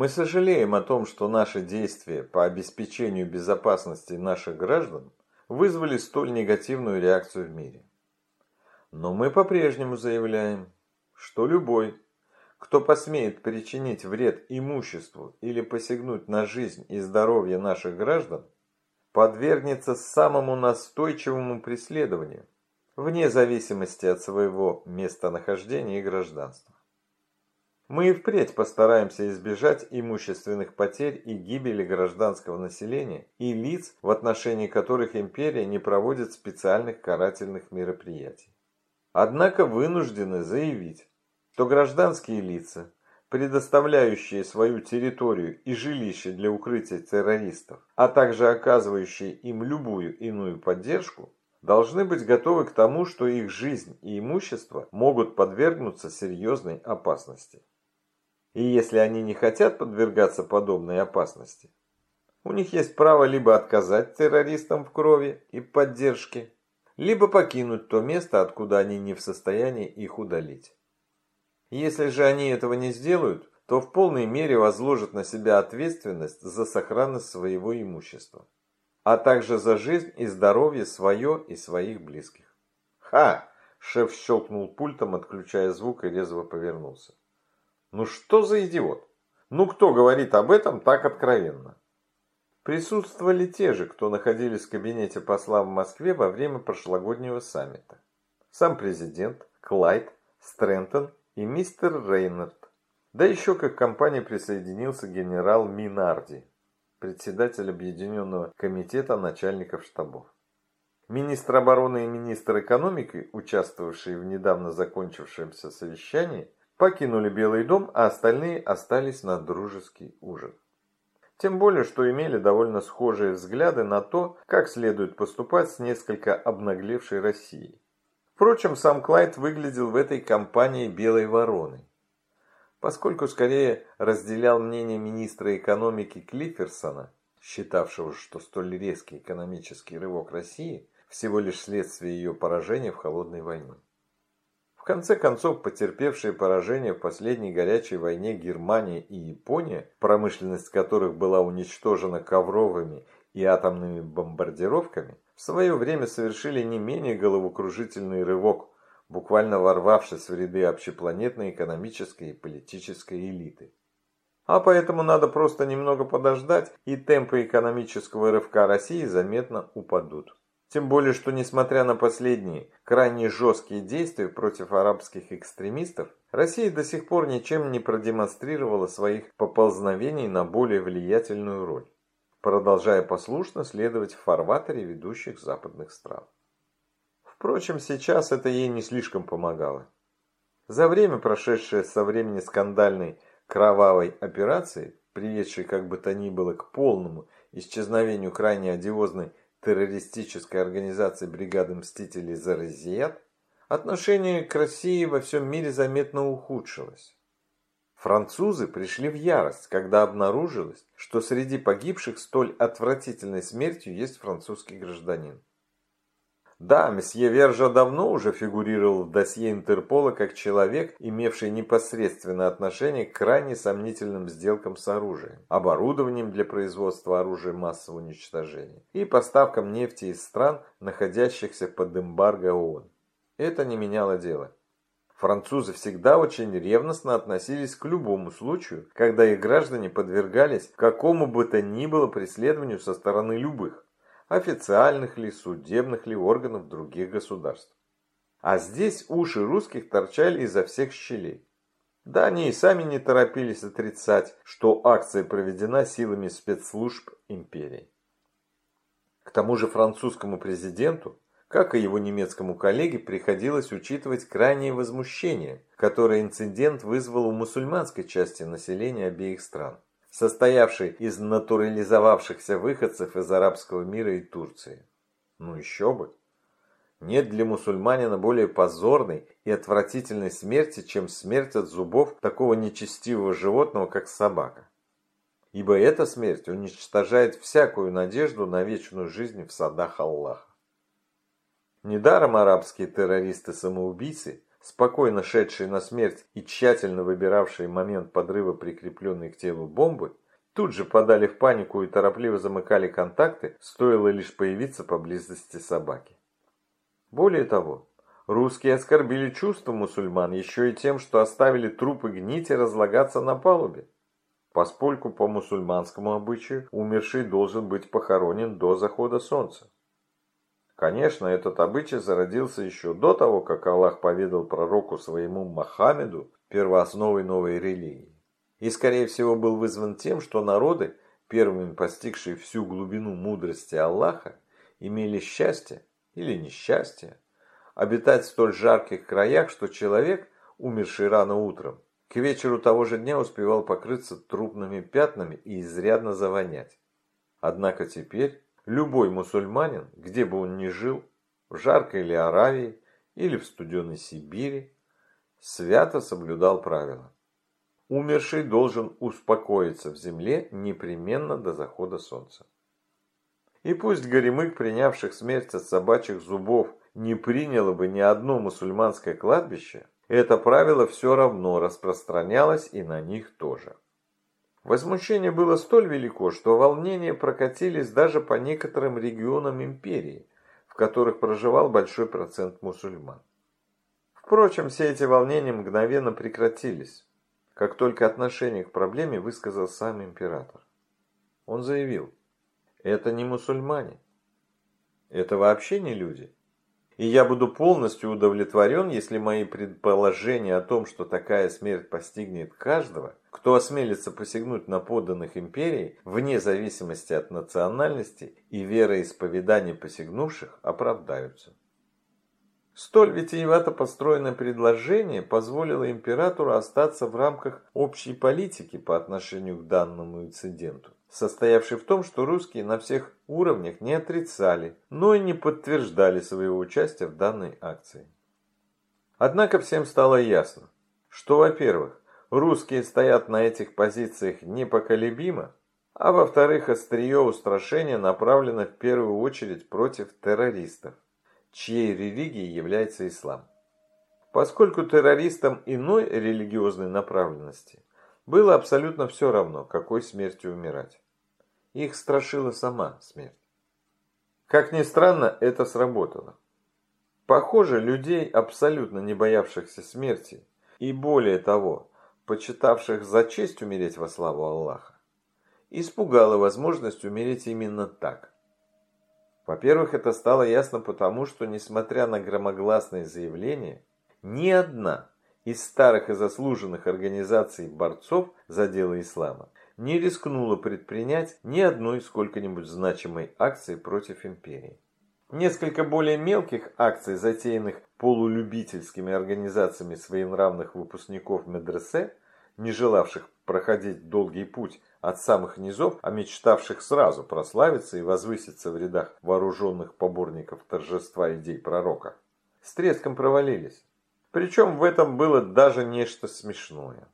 Мы сожалеем о том, что наши действия по обеспечению безопасности наших граждан вызвали столь негативную реакцию в мире. Но мы по-прежнему заявляем, что любой, кто посмеет причинить вред имуществу или посягнуть на жизнь и здоровье наших граждан, подвергнется самому настойчивому преследованию, вне зависимости от своего местонахождения и гражданства. Мы и впредь постараемся избежать имущественных потерь и гибели гражданского населения и лиц, в отношении которых империя не проводит специальных карательных мероприятий. Однако вынуждены заявить, что гражданские лица, предоставляющие свою территорию и жилище для укрытия террористов, а также оказывающие им любую иную поддержку, должны быть готовы к тому, что их жизнь и имущество могут подвергнуться серьезной опасности. И если они не хотят подвергаться подобной опасности, у них есть право либо отказать террористам в крови и поддержке, либо покинуть то место, откуда они не в состоянии их удалить. Если же они этого не сделают, то в полной мере возложат на себя ответственность за сохранность своего имущества, а также за жизнь и здоровье свое и своих близких. «Ха!» – шеф щелкнул пультом, отключая звук и резво повернулся. Ну что за идиот? Ну кто говорит об этом так откровенно? Присутствовали те же, кто находились в кабинете посла в Москве во время прошлогоднего саммита. Сам президент, Клайд, Стрэнтон и мистер Рейнард. Да еще как к компании присоединился генерал Минарди, председатель Объединенного комитета начальников штабов. Министр обороны и министр экономики, участвовавшие в недавно закончившемся совещании, покинули Белый дом, а остальные остались на дружеский ужин. Тем более, что имели довольно схожие взгляды на то, как следует поступать с несколько обнаглевшей Россией. Впрочем, сам Клайд выглядел в этой компании белой вороной. Поскольку скорее разделял мнение министра экономики Клифферсона, считавшего, что столь резкий экономический рывок России всего лишь следствие ее поражения в холодной войне. В конце концов, потерпевшие поражение в последней горячей войне Германия и Япония, промышленность которых была уничтожена ковровыми и атомными бомбардировками, в свое время совершили не менее головокружительный рывок, буквально ворвавшись в ряды общепланетной экономической и политической элиты. А поэтому надо просто немного подождать, и темпы экономического рывка России заметно упадут. Тем более, что несмотря на последние крайне жесткие действия против арабских экстремистов, Россия до сих пор ничем не продемонстрировала своих поползновений на более влиятельную роль, продолжая послушно следовать в фарватере ведущих западных стран. Впрочем, сейчас это ей не слишком помогало. За время, прошедшее со времени скандальной кровавой операции, приведшей как бы то ни было к полному исчезновению крайне одиозной террористической организации бригады мстителей Заразият, отношение к России во всем мире заметно ухудшилось. Французы пришли в ярость, когда обнаружилось, что среди погибших столь отвратительной смертью есть французский гражданин. Да, месье Вержа давно уже фигурировал в досье Интерпола как человек, имевший непосредственное отношение к крайне сомнительным сделкам с оружием, оборудованием для производства оружия массового уничтожения и поставкам нефти из стран, находящихся под эмбарго ООН. Это не меняло дело. Французы всегда очень ревностно относились к любому случаю, когда их граждане подвергались какому бы то ни было преследованию со стороны любых, официальных ли, судебных ли органов других государств. А здесь уши русских торчали изо всех щелей. Да они и сами не торопились отрицать, что акция проведена силами спецслужб империи. К тому же французскому президенту, как и его немецкому коллеге, приходилось учитывать крайнее возмущение, которое инцидент вызвал у мусульманской части населения обеих стран состоявший из натурализовавшихся выходцев из арабского мира и Турции. Ну еще бы. Нет для мусульманина более позорной и отвратительной смерти, чем смерть от зубов такого нечестивого животного, как собака. Ибо эта смерть уничтожает всякую надежду на вечную жизнь в садах Аллаха. Недаром арабские террористы-самоубийцы спокойно шедшие на смерть и тщательно выбиравшие момент подрыва прикрепленной к телу бомбы, тут же подали в панику и торопливо замыкали контакты, стоило лишь появиться поблизости собаки. Более того, русские оскорбили чувства мусульман еще и тем, что оставили трупы гнить и разлагаться на палубе. Поскольку по мусульманскому обычаю умерший должен быть похоронен до захода солнца. Конечно, этот обычай зародился еще до того, как Аллах поведал пророку своему Мохаммеду первоосновой новой религии. И, скорее всего, был вызван тем, что народы, первыми постигшие всю глубину мудрости Аллаха, имели счастье или несчастье обитать в столь жарких краях, что человек, умерший рано утром, к вечеру того же дня успевал покрыться трупными пятнами и изрядно завонять. Однако теперь Любой мусульманин, где бы он ни жил, в жаркой ли Аравии или в студеной Сибири, свято соблюдал правила. Умерший должен успокоиться в земле непременно до захода солнца. И пусть горемык, принявших смерть от собачьих зубов, не приняло бы ни одно мусульманское кладбище, это правило все равно распространялось и на них тоже. Возмущение было столь велико, что волнения прокатились даже по некоторым регионам империи, в которых проживал большой процент мусульман. Впрочем, все эти волнения мгновенно прекратились, как только отношение к проблеме высказал сам император. Он заявил, это не мусульмане, это вообще не люди. И я буду полностью удовлетворен, если мои предположения о том, что такая смерть постигнет каждого, кто осмелится посягнуть на подданных империи, вне зависимости от национальности и вероисповедания посягнувших, оправдаются. Столь витиевато построенное предложение позволило императору остаться в рамках общей политики по отношению к данному инциденту состоявший в том, что русские на всех уровнях не отрицали, но и не подтверждали своего участия в данной акции. Однако всем стало ясно, что, во-первых, русские стоят на этих позициях непоколебимо, а во-вторых, острие устрашения направлено в первую очередь против террористов, чьей религией является ислам. Поскольку террористам иной религиозной направленности было абсолютно все равно, какой смертью умирать. Их страшила сама смерть. Как ни странно, это сработало. Похоже, людей, абсолютно не боявшихся смерти, и более того, почитавших за честь умереть во славу Аллаха, испугала возможность умереть именно так. Во-первых, это стало ясно потому, что, несмотря на громогласные заявления, ни одна из старых и заслуженных организаций борцов за дело ислама не рискнула предпринять ни одной сколько-нибудь значимой акции против империи. Несколько более мелких акций, затеянных полулюбительскими организациями своенравных выпускников медресе, не желавших проходить долгий путь от самых низов, а мечтавших сразу прославиться и возвыситься в рядах вооруженных поборников торжества идей пророка, с треском провалились. Причем в этом было даже нечто смешное.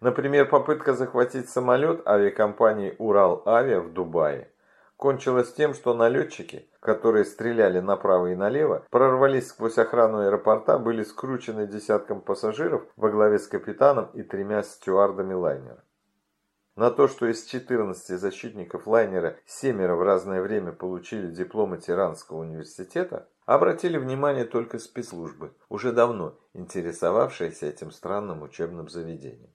Например, попытка захватить самолет авиакомпании «Урал-Авиа» в Дубае кончилась тем, что налетчики, которые стреляли направо и налево, прорвались сквозь охрану аэропорта, были скручены десятком пассажиров во главе с капитаном и тремя стюардами лайнера. На то, что из 14 защитников лайнера семеро в разное время получили дипломы Тиранского университета, обратили внимание только спецслужбы, уже давно интересовавшиеся этим странным учебным заведением.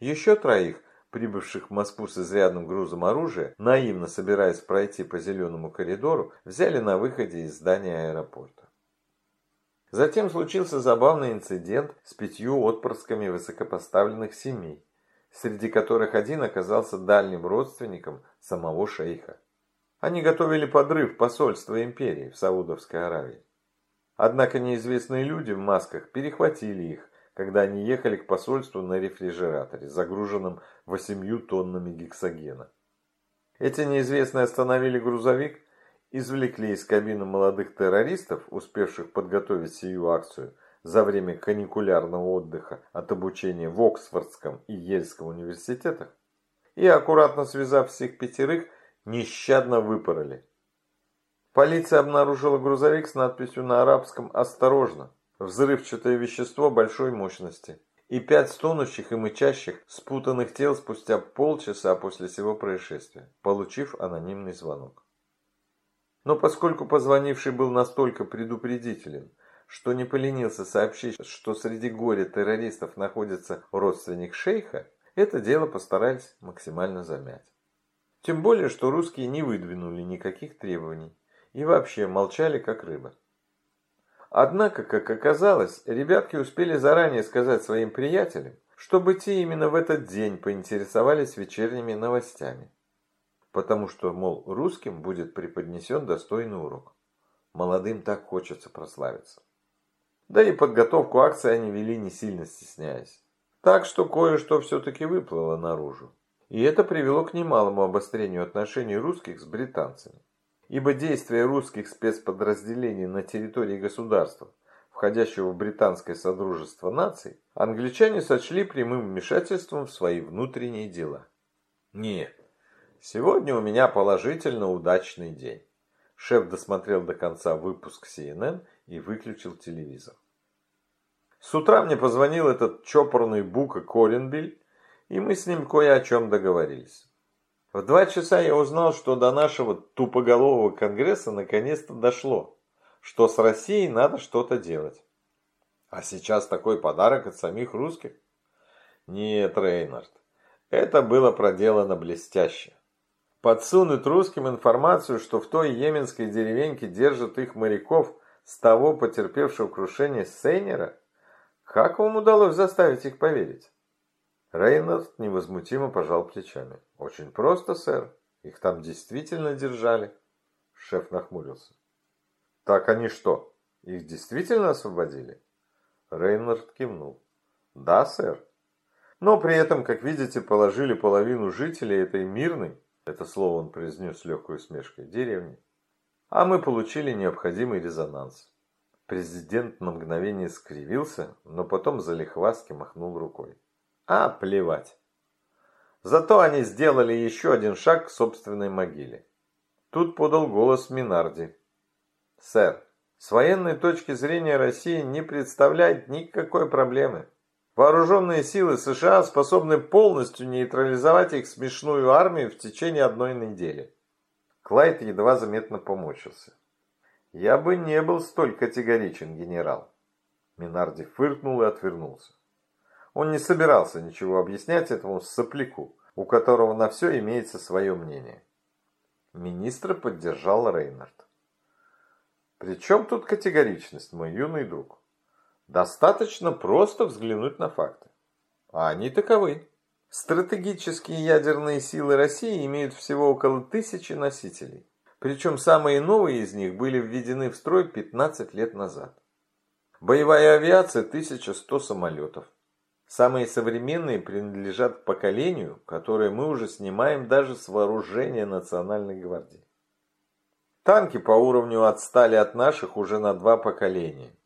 Еще троих, прибывших в Москву с изрядным грузом оружия, наивно собираясь пройти по зеленому коридору, взяли на выходе из здания аэропорта. Затем случился забавный инцидент с пятью отпрысками высокопоставленных семей, среди которых один оказался дальним родственником самого шейха. Они готовили подрыв посольства империи в Саудовской Аравии. Однако неизвестные люди в масках перехватили их, когда они ехали к посольству на рефрижераторе, загруженном восемью тоннами гексогена. Эти неизвестные остановили грузовик, извлекли из кабины молодых террористов, успевших подготовить сию акцию – за время каникулярного отдыха от обучения в Оксфордском и Ельском университетах и, аккуратно связав всех пятерых, нещадно выпороли. Полиция обнаружила грузовик с надписью на арабском «Осторожно», взрывчатое вещество большой мощности, и пять стонущих и мычащих, спутанных тел спустя полчаса после всего происшествия, получив анонимный звонок. Но поскольку позвонивший был настолько предупредителен, что не поленился сообщить, что среди горя террористов находится родственник шейха, это дело постарались максимально замять. Тем более, что русские не выдвинули никаких требований и вообще молчали как рыба. Однако, как оказалось, ребятки успели заранее сказать своим приятелям, чтобы те именно в этот день поинтересовались вечерними новостями. Потому что, мол, русским будет преподнесен достойный урок. Молодым так хочется прославиться. Да и подготовку акции они вели не сильно стесняясь. Так что кое-что все-таки выплыло наружу. И это привело к немалому обострению отношений русских с британцами ибо действия русских спецподразделений на территории государства, входящего в британское содружество наций, англичане сочли прямым вмешательством в свои внутренние дела. Нет, сегодня у меня положительно удачный день. Шеф досмотрел до конца выпуск CNN и выключил телевизор. С утра мне позвонил этот чопорный Бука Коренбиль, и мы с ним кое о чем договорились. В два часа я узнал, что до нашего тупоголового конгресса наконец-то дошло, что с Россией надо что-то делать. А сейчас такой подарок от самих русских? Нет, Рейнард, это было проделано блестяще. Подсунуть русским информацию, что в той йеменской деревеньке держат их моряков с того потерпевшего крушения Сейнера? Как вам удалось заставить их поверить? Рейнольд невозмутимо пожал плечами. «Очень просто, сэр. Их там действительно держали». Шеф нахмурился. «Так они что, их действительно освободили?» Рейнольд кивнул. «Да, сэр. Но при этом, как видите, положили половину жителей этой мирной, это слово он произнес с легкой усмешкой, деревни. А мы получили необходимый резонанс». Президент на мгновение скривился, но потом залихвастки махнул рукой. А, плевать. Зато они сделали еще один шаг к собственной могиле. Тут подал голос Минарди. «Сэр, с военной точки зрения Россия не представляет никакой проблемы. Вооруженные силы США способны полностью нейтрализовать их смешную армию в течение одной недели». Клайд едва заметно помочился. «Я бы не был столь категоричен, генерал». Минарди фыркнул и отвернулся. Он не собирался ничего объяснять этому сопляку, у которого на все имеется свое мнение. Министра поддержал Рейнард. Причем тут категоричность, мой юный друг? Достаточно просто взглянуть на факты. А они таковы. Стратегические ядерные силы России имеют всего около тысячи носителей. Причем самые новые из них были введены в строй 15 лет назад. Боевая авиация 1100 самолетов. Самые современные принадлежат поколению, которое мы уже снимаем даже с вооружения Национальной гвардии. Танки по уровню отстали от наших уже на два поколения.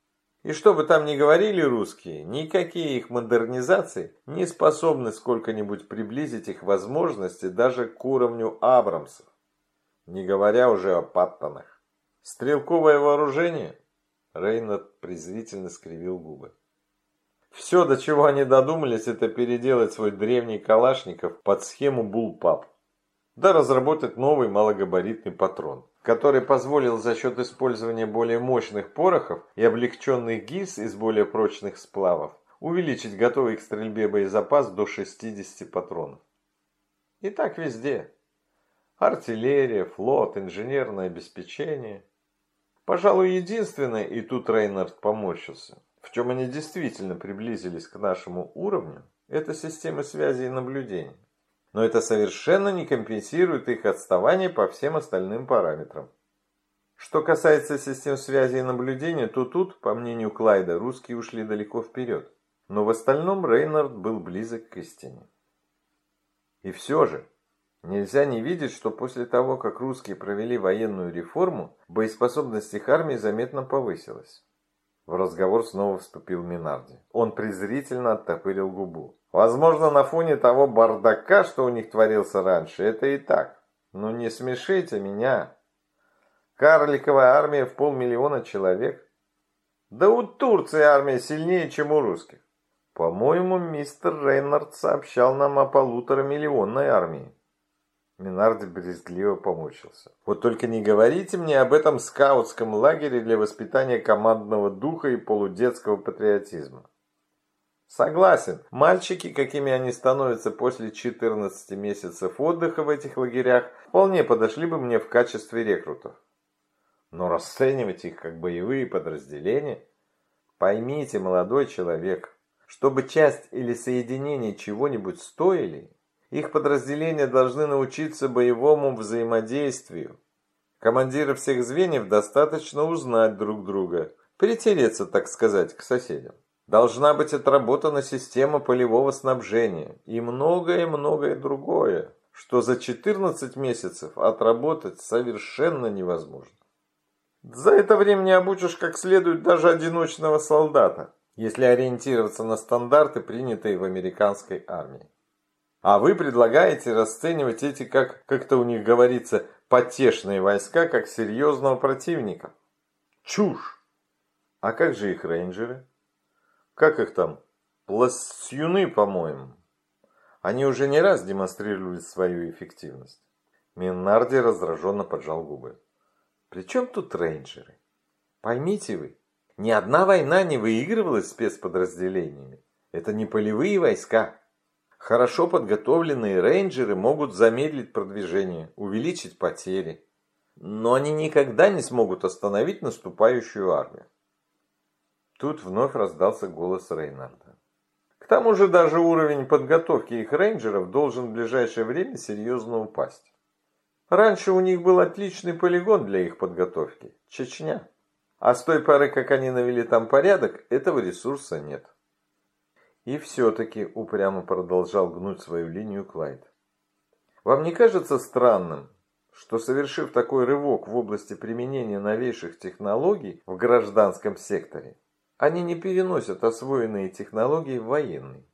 И что бы там ни говорили русские, никакие их модернизации не способны сколько-нибудь приблизить их возможности даже к уровню Абрамсов. Не говоря уже о Паттонах. Стрелковое вооружение? Рейнард презрительно скривил губы. Все, до чего они додумались, это переделать свой древний Калашников под схему Bullpup. Да разработать новый малогабаритный патрон, который позволил за счет использования более мощных порохов и облегченных ГИС из более прочных сплавов увеличить готовый к стрельбе боезапас до 60 патронов. И так везде. Артиллерия, флот, инженерное обеспечение. Пожалуй, единственное, и тут Рейнард поморщился, в чем они действительно приблизились к нашему уровню, это системы связи и наблюдения. Но это совершенно не компенсирует их отставание по всем остальным параметрам. Что касается систем связи и наблюдения, то тут, по мнению Клайда, русские ушли далеко вперед. Но в остальном Рейнард был близок к истине. И все же, нельзя не видеть, что после того, как русские провели военную реформу, боеспособность их армии заметно повысилась. В разговор снова вступил Минарди. Он презрительно оттопырил губу. Возможно, на фоне того бардака, что у них творился раньше, это и так. Но не смешите меня. Карликовая армия в полмиллиона человек. Да у Турции армия сильнее, чем у русских. По-моему, мистер Рейнард сообщал нам о полуторамиллионной армии. Минарди брезгливо поморщился. Вот только не говорите мне об этом скаутском лагере для воспитания командного духа и полудетского патриотизма. Согласен, мальчики, какими они становятся после 14 месяцев отдыха в этих лагерях, вполне подошли бы мне в качестве рекрутов. Но расценивать их как боевые подразделения... Поймите, молодой человек, чтобы часть или соединение чего-нибудь стоили, их подразделения должны научиться боевому взаимодействию. Командиры всех звеньев достаточно узнать друг друга, притереться, так сказать, к соседям. Должна быть отработана система полевого снабжения и многое-многое другое, что за 14 месяцев отработать совершенно невозможно. За это время не обучишь как следует даже одиночного солдата, если ориентироваться на стандарты, принятые в американской армии. А вы предлагаете расценивать эти, как как-то у них говорится, потешные войска, как серьезного противника. Чушь! А как же их рейнджеры? Как их там? Пластюны, по-моему. Они уже не раз демонстрировали свою эффективность. Миннарди раздраженно поджал губы. При чем тут рейнджеры? Поймите вы, ни одна война не выигрывалась спецподразделениями. Это не полевые войска. Хорошо подготовленные рейнджеры могут замедлить продвижение, увеличить потери. Но они никогда не смогут остановить наступающую армию. Тут вновь раздался голос Рейнарда. К тому же даже уровень подготовки их рейнджеров должен в ближайшее время серьезно упасть. Раньше у них был отличный полигон для их подготовки – Чечня. А с той поры, как они навели там порядок, этого ресурса нет. И все-таки упрямо продолжал гнуть свою линию Клайд. Вам не кажется странным, что совершив такой рывок в области применения новейших технологий в гражданском секторе, они не переносят освоенные технологии в военный?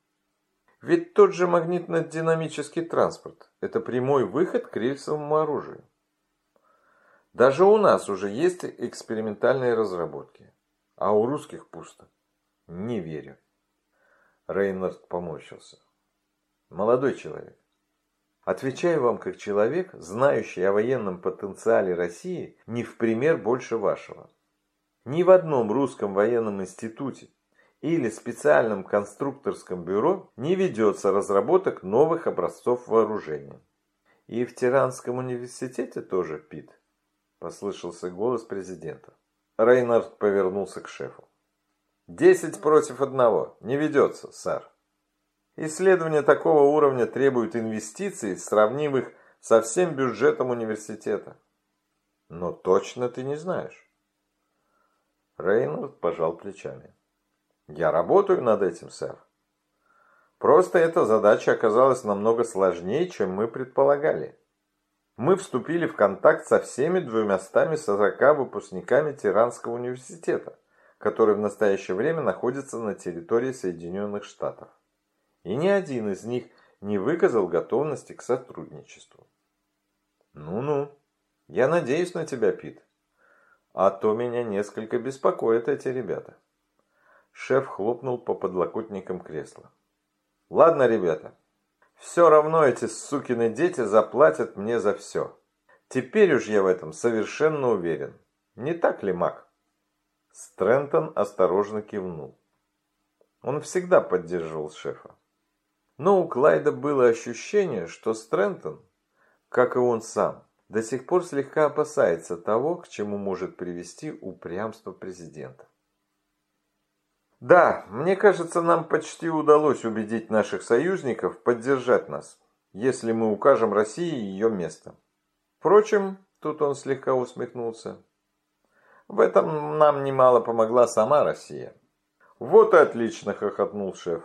Ведь тот же магнитно-динамический транспорт – это прямой выход к рельсовому оружию. Даже у нас уже есть экспериментальные разработки, а у русских пусто. Не верю. Рейнард поморщился. Молодой человек, отвечаю вам как человек, знающий о военном потенциале России не в пример больше вашего. Ни в одном русском военном институте или специальном конструкторском бюро не ведется разработок новых образцов вооружения. И в Тиранском университете тоже, Пит, послышался голос президента. Рейнард повернулся к шефу. «Десять против одного. Не ведется, сэр. Исследования такого уровня требуют инвестиций, сравнимых со всем бюджетом университета. Но точно ты не знаешь». Рейнард пожал плечами. Я работаю над этим, сэр. Просто эта задача оказалась намного сложнее, чем мы предполагали. Мы вступили в контакт со всеми 240 выпускниками Тиранского университета, которые в настоящее время находятся на территории Соединенных Штатов. И ни один из них не выказал готовности к сотрудничеству. Ну-ну, я надеюсь на тебя, Пит. А то меня несколько беспокоят эти ребята. Шеф хлопнул по подлокотникам кресла. «Ладно, ребята, все равно эти сукины дети заплатят мне за все. Теперь уж я в этом совершенно уверен. Не так ли, Мак?» Стрэнтон осторожно кивнул. Он всегда поддерживал шефа. Но у Клайда было ощущение, что Стрэнтон, как и он сам, до сих пор слегка опасается того, к чему может привести упрямство президента. Да, мне кажется, нам почти удалось убедить наших союзников поддержать нас, если мы укажем России ее место. Впрочем, тут он слегка усмехнулся. В этом нам немало помогла сама Россия. Вот и отлично, хохотнул шеф.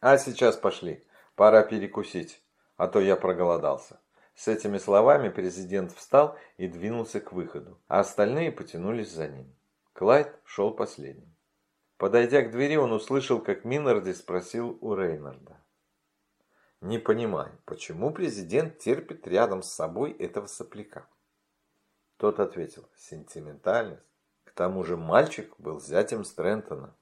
А сейчас пошли, пора перекусить, а то я проголодался. С этими словами президент встал и двинулся к выходу, а остальные потянулись за ним. Клайд шел последним. Подойдя к двери, он услышал, как Миннарди спросил у Рейнарда. «Не понимаю, почему президент терпит рядом с собой этого сопляка?» Тот ответил, «Сентиментальность. К тому же мальчик был зятем Стрэнтона.